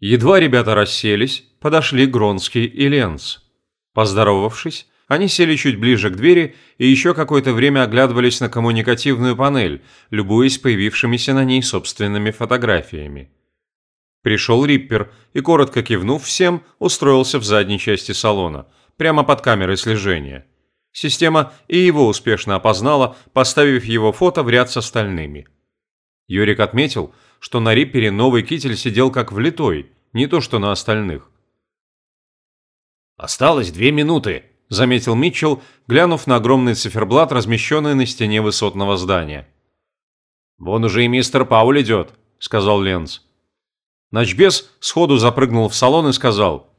Едва ребята расселись, подошли Гронский и Ленц. Поздоровавшись, они сели чуть ближе к двери и еще какое-то время оглядывались на коммуникативную панель, любуясь появившимися на ней собственными фотографиями. Пришел Риппер и, коротко кивнув всем, устроился в задней части салона, прямо под камерой слежения. Система и его успешно опознала, поставив его фото в ряд с остальными. Юрик отметил, что на Риппере новый китель сидел как влитой, не то что на остальных. «Осталось две минуты», – заметил Митчелл, глянув на огромный циферблат, размещенный на стене высотного здания. «Вон уже и мистер Пауль идет», – сказал Ленц. Ночбес сходу запрыгнул в салон и сказал.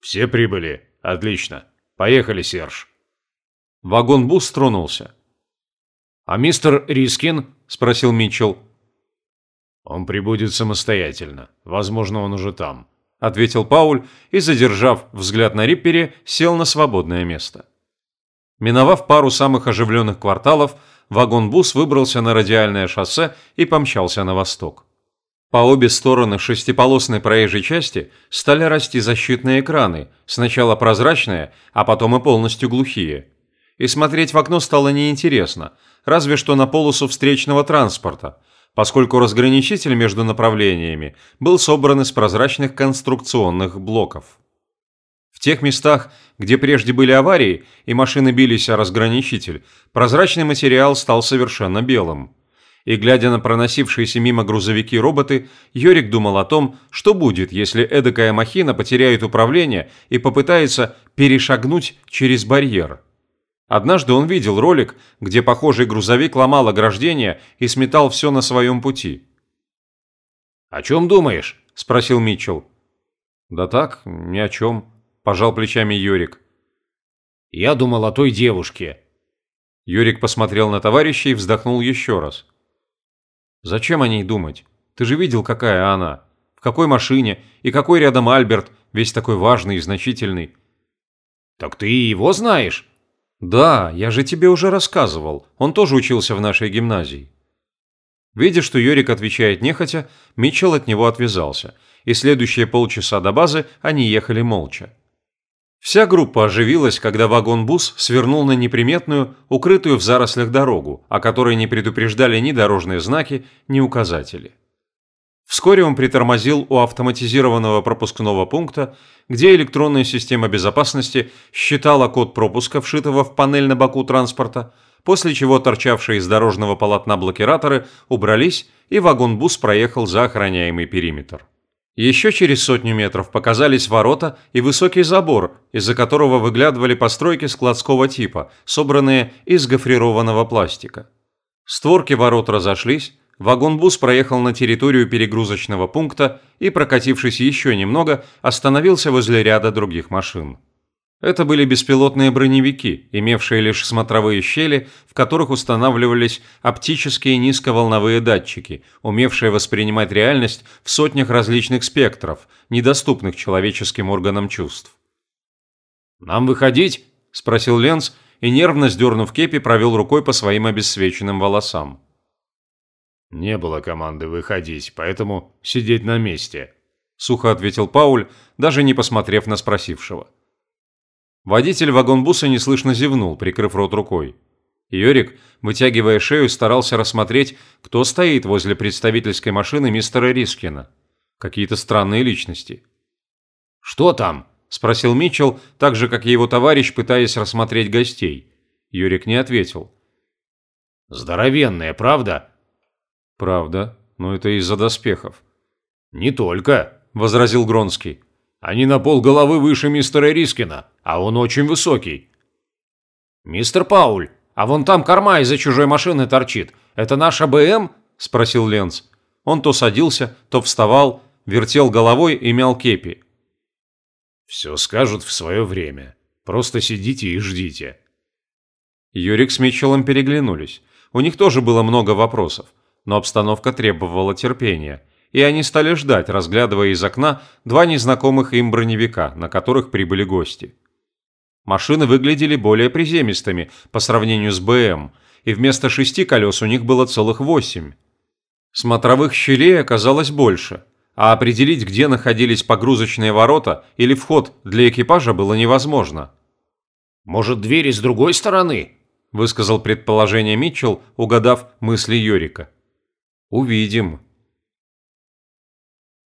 «Все прибыли. Отлично. Поехали, Серж». Вагон-бус тронулся. «А мистер Рискин?» – спросил Митчелл. «Он прибудет самостоятельно. Возможно, он уже там», – ответил Пауль и, задержав взгляд на Риппере, сел на свободное место. Миновав пару самых оживленных кварталов, вагон-бус выбрался на радиальное шоссе и помчался на восток. По обе стороны шестиполосной проезжей части стали расти защитные экраны, сначала прозрачные, а потом и полностью глухие. И смотреть в окно стало неинтересно, разве что на полосу встречного транспорта – поскольку разграничитель между направлениями был собран из прозрачных конструкционных блоков. В тех местах, где прежде были аварии и машины бились о разграничитель, прозрачный материал стал совершенно белым. И глядя на проносившиеся мимо грузовики-роботы, Йорик думал о том, что будет, если эдакая махина потеряет управление и попытается перешагнуть через барьер. Однажды он видел ролик, где похожий грузовик ломал ограждение и сметал все на своем пути. «О чем думаешь?» – спросил Митчелл. «Да так, ни о чем», – пожал плечами Юрик. «Я думал о той девушке». Юрик посмотрел на товарища и вздохнул еще раз. «Зачем о ней думать? Ты же видел, какая она. В какой машине и какой рядом Альберт, весь такой важный и значительный». «Так ты и его знаешь?» «Да, я же тебе уже рассказывал. Он тоже учился в нашей гимназии». Видя, что Йорик отвечает нехотя, Митчелл от него отвязался, и следующие полчаса до базы они ехали молча. Вся группа оживилась, когда вагон-бус свернул на неприметную, укрытую в зарослях дорогу, о которой не предупреждали ни дорожные знаки, ни указатели. Вскоре он притормозил у автоматизированного пропускного пункта, где электронная система безопасности считала код пропуска, вшитого в панель на боку транспорта, после чего торчавшие из дорожного полотна блокираторы убрались, и вагон-бус проехал за охраняемый периметр. Еще через сотню метров показались ворота и высокий забор, из-за которого выглядывали постройки складского типа, собранные из гофрированного пластика. Створки ворот разошлись, Вагон-бус проехал на территорию перегрузочного пункта и, прокатившись еще немного, остановился возле ряда других машин. Это были беспилотные броневики, имевшие лишь смотровые щели, в которых устанавливались оптические низковолновые датчики, умевшие воспринимать реальность в сотнях различных спектров, недоступных человеческим органам чувств. «Нам выходить?» – спросил Ленц и, нервно сдернув кепи, провел рукой по своим обесцвеченным волосам. «Не было команды выходить, поэтому сидеть на месте», – сухо ответил Пауль, даже не посмотрев на спросившего. Водитель вагонбуса неслышно зевнул, прикрыв рот рукой. Йорик, вытягивая шею, старался рассмотреть, кто стоит возле представительской машины мистера Рискина. Какие-то странные личности. «Что там?» – спросил Митчелл, так же, как и его товарищ, пытаясь рассмотреть гостей. Юрик не ответил. «Здоровенные, правда?» «Правда, но это из-за доспехов». «Не только», – возразил Гронский. «Они на пол головы выше мистера Рискина, а он очень высокий». «Мистер Пауль, а вон там корма из-за чужой машины торчит. Это наша БМ?» – спросил Ленц. Он то садился, то вставал, вертел головой и мял кепи. «Все скажут в свое время. Просто сидите и ждите». Юрик с Митчеллом переглянулись. У них тоже было много вопросов но обстановка требовала терпения, и они стали ждать, разглядывая из окна два незнакомых им броневика, на которых прибыли гости. Машины выглядели более приземистыми по сравнению с БМ, и вместо шести колес у них было целых восемь. Смотровых щелей оказалось больше, а определить, где находились погрузочные ворота или вход для экипажа было невозможно. «Может, двери с другой стороны?» – высказал предположение Митчелл, угадав мысли Йорика. «Увидим».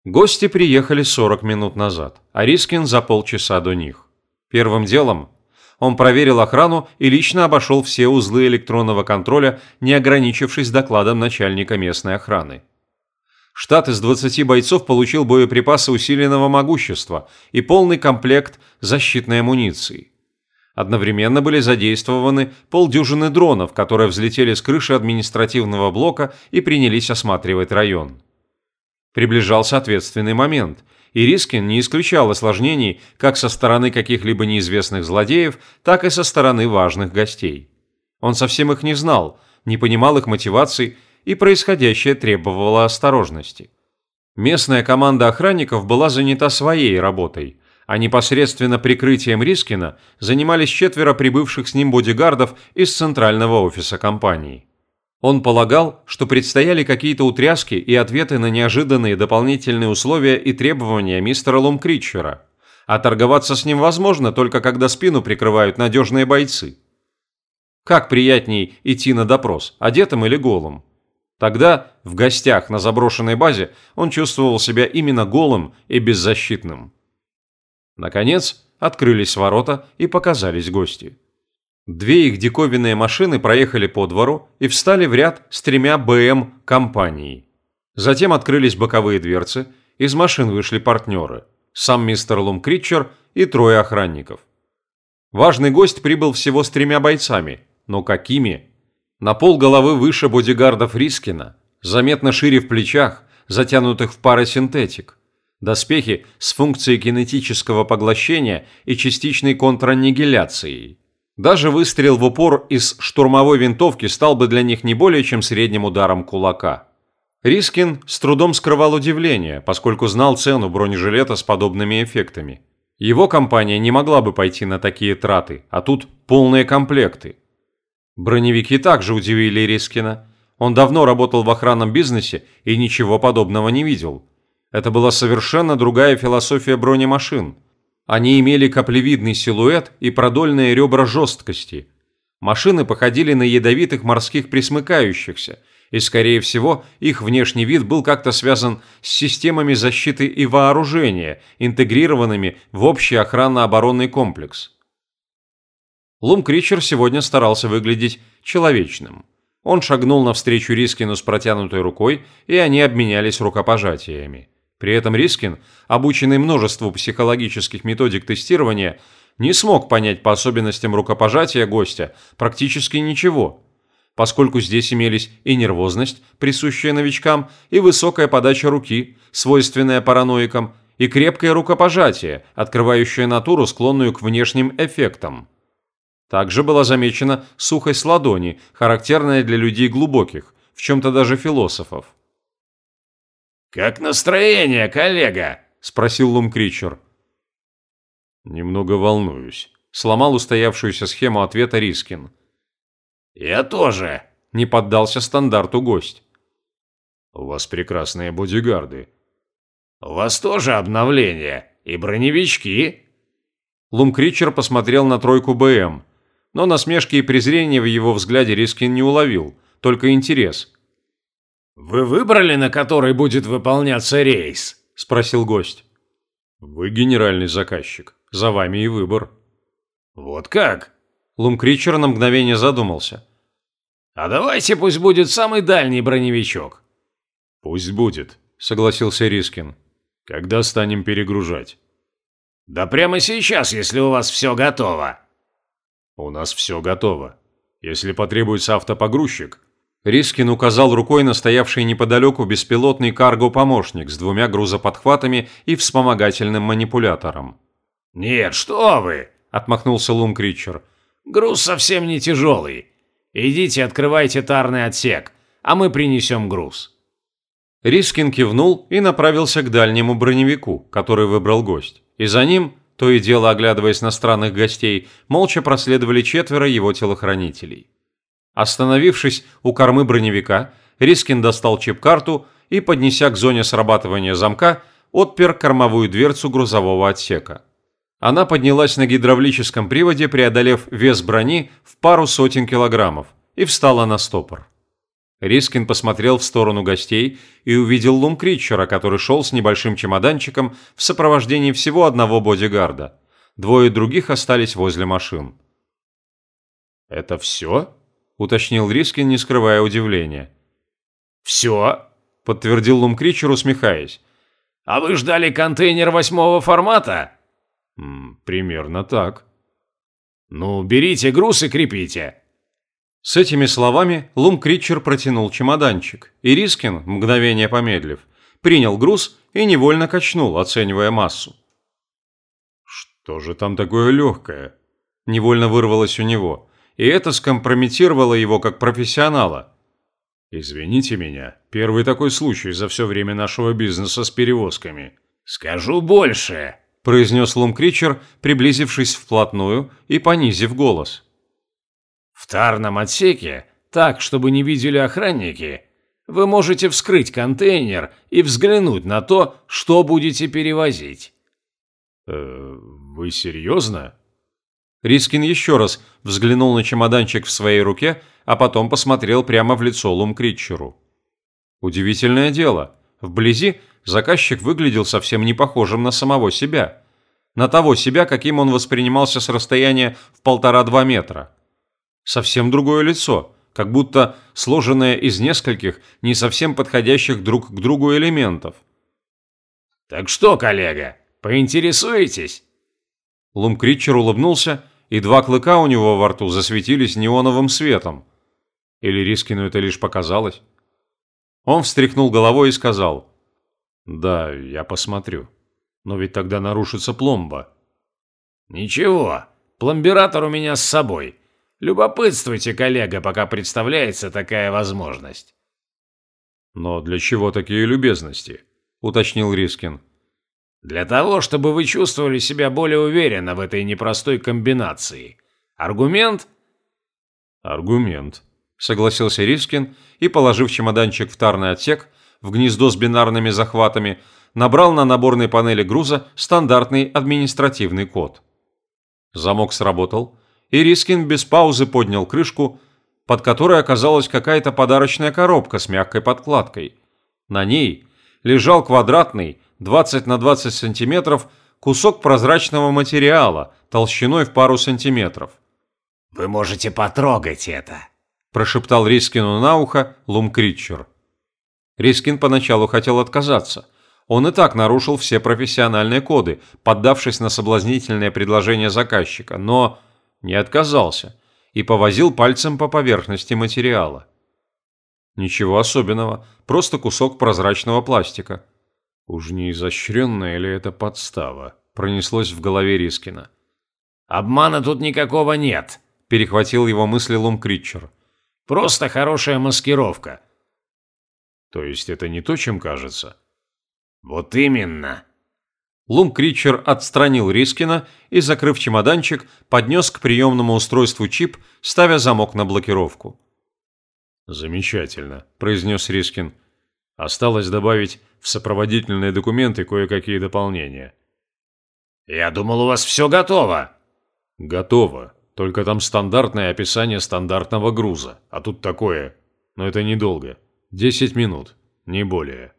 Гости приехали 40 минут назад, а Рискин за полчаса до них. Первым делом он проверил охрану и лично обошел все узлы электронного контроля, не ограничившись докладом начальника местной охраны. Штат из 20 бойцов получил боеприпасы усиленного могущества и полный комплект защитной амуниции. Одновременно были задействованы полдюжины дронов, которые взлетели с крыши административного блока и принялись осматривать район. Приближался ответственный момент, и Рискин не исключал осложнений как со стороны каких-либо неизвестных злодеев, так и со стороны важных гостей. Он совсем их не знал, не понимал их мотиваций, и происходящее требовало осторожности. Местная команда охранников была занята своей работой – а непосредственно прикрытием Рискина занимались четверо прибывших с ним бодигардов из центрального офиса компании. Он полагал, что предстояли какие-то утряски и ответы на неожиданные дополнительные условия и требования мистера Лумкритчера, а торговаться с ним возможно только когда спину прикрывают надежные бойцы. Как приятней идти на допрос, одетым или голым? Тогда, в гостях на заброшенной базе, он чувствовал себя именно голым и беззащитным. Наконец, открылись ворота и показались гости. Две их диковинные машины проехали по двору и встали в ряд с тремя БМ компанией. Затем открылись боковые дверцы, из машин вышли партнеры, сам мистер Лумкритчер и трое охранников. Важный гость прибыл всего с тремя бойцами, но какими? На пол головы выше бодигардов Рискина, заметно шире в плечах, затянутых в парасинтетик – Доспехи с функцией кинетического поглощения и частичной контраннигиляцией. Даже выстрел в упор из штурмовой винтовки стал бы для них не более чем средним ударом кулака. Рискин с трудом скрывал удивление, поскольку знал цену бронежилета с подобными эффектами. Его компания не могла бы пойти на такие траты, а тут полные комплекты. Броневики также удивили Рискина. Он давно работал в охранном бизнесе и ничего подобного не видел. Это была совершенно другая философия бронемашин. Они имели каплевидный силуэт и продольные ребра жесткости. Машины походили на ядовитых морских присмыкающихся, и, скорее всего, их внешний вид был как-то связан с системами защиты и вооружения, интегрированными в общий охранно-оборонный комплекс. Лум Кричер сегодня старался выглядеть человечным. Он шагнул навстречу Рискину с протянутой рукой, и они обменялись рукопожатиями. При этом Рискин, обученный множеству психологических методик тестирования, не смог понять по особенностям рукопожатия гостя практически ничего, поскольку здесь имелись и нервозность, присущая новичкам, и высокая подача руки, свойственная параноикам, и крепкое рукопожатие, открывающее натуру, склонную к внешним эффектам. Также была замечена сухость ладони, характерная для людей глубоких, в чем-то даже философов. «Как настроение, коллега?» – спросил Лумкричер. «Немного волнуюсь», – сломал устоявшуюся схему ответа Рискин. «Я тоже», – не поддался стандарту гость. «У вас прекрасные бодигарды». «У вас тоже обновление и броневички». Лумкричер посмотрел на тройку БМ, но насмешки и презрения в его взгляде Рискин не уловил, только интерес – «Вы выбрали, на который будет выполняться рейс?» – спросил гость. «Вы генеральный заказчик. За вами и выбор». «Вот как?» Лумкричер на мгновение задумался. «А давайте пусть будет самый дальний броневичок». «Пусть будет», – согласился Рискин. «Когда станем перегружать?» «Да прямо сейчас, если у вас все готово». «У нас все готово. Если потребуется автопогрузчик, Рискин указал рукой на стоявший неподалеку беспилотный карго-помощник с двумя грузоподхватами и вспомогательным манипулятором. «Нет, что вы!» – отмахнулся Лум Кричер. «Груз совсем не тяжелый. Идите, открывайте тарный отсек, а мы принесем груз». Рискин кивнул и направился к дальнему броневику, который выбрал гость. И за ним, то и дело оглядываясь на странных гостей, молча проследовали четверо его телохранителей. Остановившись у кормы броневика, Рискин достал чип-карту и, поднеся к зоне срабатывания замка, отпер кормовую дверцу грузового отсека. Она поднялась на гидравлическом приводе, преодолев вес брони в пару сотен килограммов, и встала на стопор. Рискин посмотрел в сторону гостей и увидел Лум Критчера, который шел с небольшим чемоданчиком в сопровождении всего одного бодигарда. Двое других остались возле машин. «Это все?» – уточнил Рискин, не скрывая удивления. «Все», – подтвердил Лум Критчер, усмехаясь. «А вы ждали контейнер восьмого формата?» «Примерно так». «Ну, берите груз и крепите». С этими словами Лум Критчер протянул чемоданчик, и Рискин, мгновение помедлив, принял груз и невольно качнул, оценивая массу. «Что же там такое легкое?» Невольно вырвалось у него, и это скомпрометировало его как профессионала. «Извините меня, первый такой случай за все время нашего бизнеса с перевозками». «Скажу больше», – произнес Лум Критчер, приблизившись вплотную и понизив голос. В тарном отсеке, так, чтобы не видели охранники, вы можете вскрыть контейнер и взглянуть на то, что будете перевозить. Э, вы серьезно? Рискин еще раз взглянул на чемоданчик в своей руке, а потом посмотрел прямо в лицо Лумкритчеру. Удивительное дело, вблизи заказчик выглядел совсем не похожим на самого себя. На того себя, каким он воспринимался с расстояния в полтора-два метра. Совсем другое лицо, как будто сложенное из нескольких не совсем подходящих друг к другу элементов. «Так что, коллега, поинтересуетесь?» Лумкритчер улыбнулся, и два клыка у него во рту засветились неоновым светом. Или Рискину это лишь показалось? Он встряхнул головой и сказал. «Да, я посмотрю. Но ведь тогда нарушится пломба». «Ничего, пломбиратор у меня с собой. Любопытствуйте, коллега, пока представляется такая возможность. Но для чего такие любезности? уточнил Рискин. Для того, чтобы вы чувствовали себя более уверенно в этой непростой комбинации. Аргумент? Аргумент, согласился Рискин и, положив чемоданчик в тарный отсек, в гнездо с бинарными захватами, набрал на наборной панели груза стандартный административный код. Замок сработал, и Рискин без паузы поднял крышку, под которой оказалась какая-то подарочная коробка с мягкой подкладкой. На ней лежал квадратный, 20 на 20 сантиметров, кусок прозрачного материала толщиной в пару сантиметров. «Вы можете потрогать это», – прошептал Рискину на ухо Лум Критчер. Рискин поначалу хотел отказаться. Он и так нарушил все профессиональные коды, поддавшись на соблазнительное предложение заказчика, но не отказался и повозил пальцем по поверхности материала. Ничего особенного, просто кусок прозрачного пластика. Уж не изощренная ли это подстава, пронеслось в голове Рискина. «Обмана тут никакого нет», – перехватил его мысли Лум Критчер. «Просто хорошая маскировка». «То есть это не то, чем кажется?» «Вот именно», Лум Кричер отстранил Рискина и, закрыв чемоданчик, поднес к приемному устройству чип, ставя замок на блокировку. «Замечательно», – произнес Рискин. «Осталось добавить в сопроводительные документы кое-какие дополнения». «Я думал, у вас все готово». «Готово. Только там стандартное описание стандартного груза. А тут такое. Но это недолго. Десять минут. Не более».